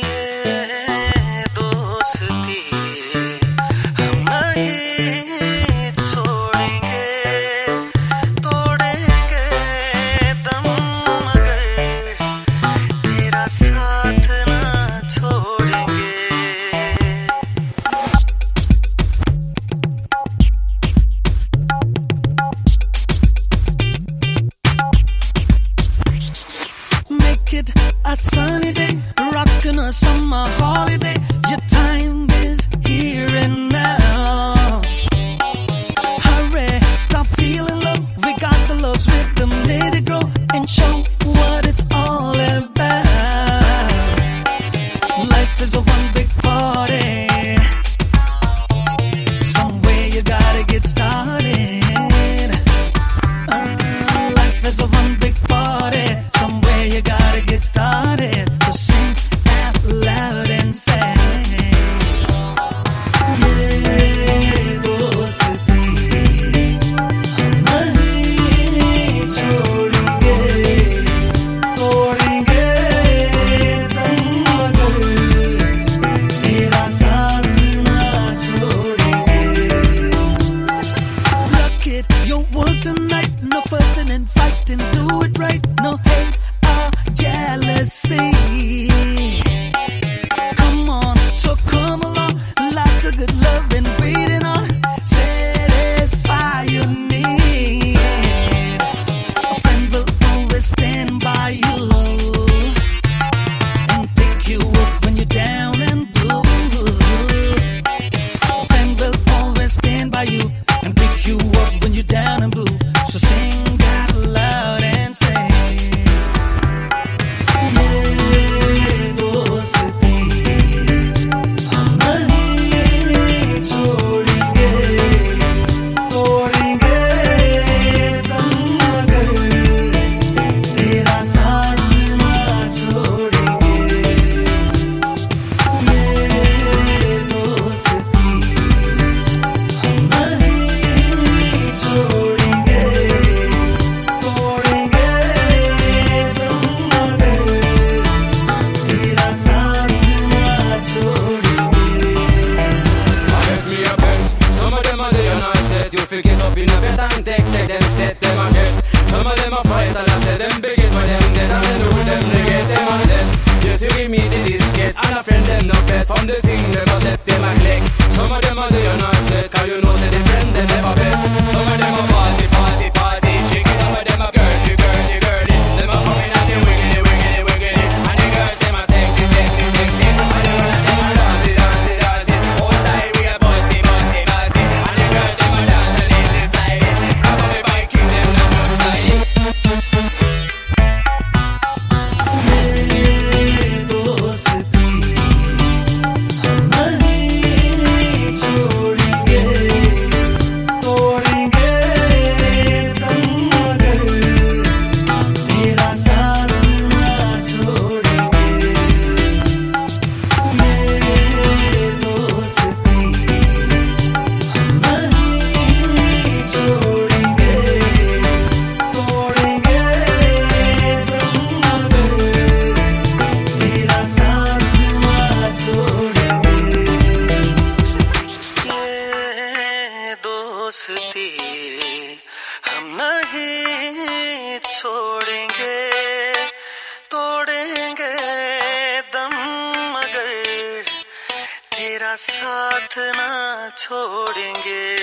Yeah. holiday. Your time is here and now. Hurry, stop feeling low. We got the love's rhythm, let it grow and show what it's all about. Life is a one big party. good loving. set youth fi get up in a bed and take take them set them a get. Some of them a fight and I said them big it, but them dead and they know them they get them a set. You see me मेरा साथ ना छोड़ेंगे।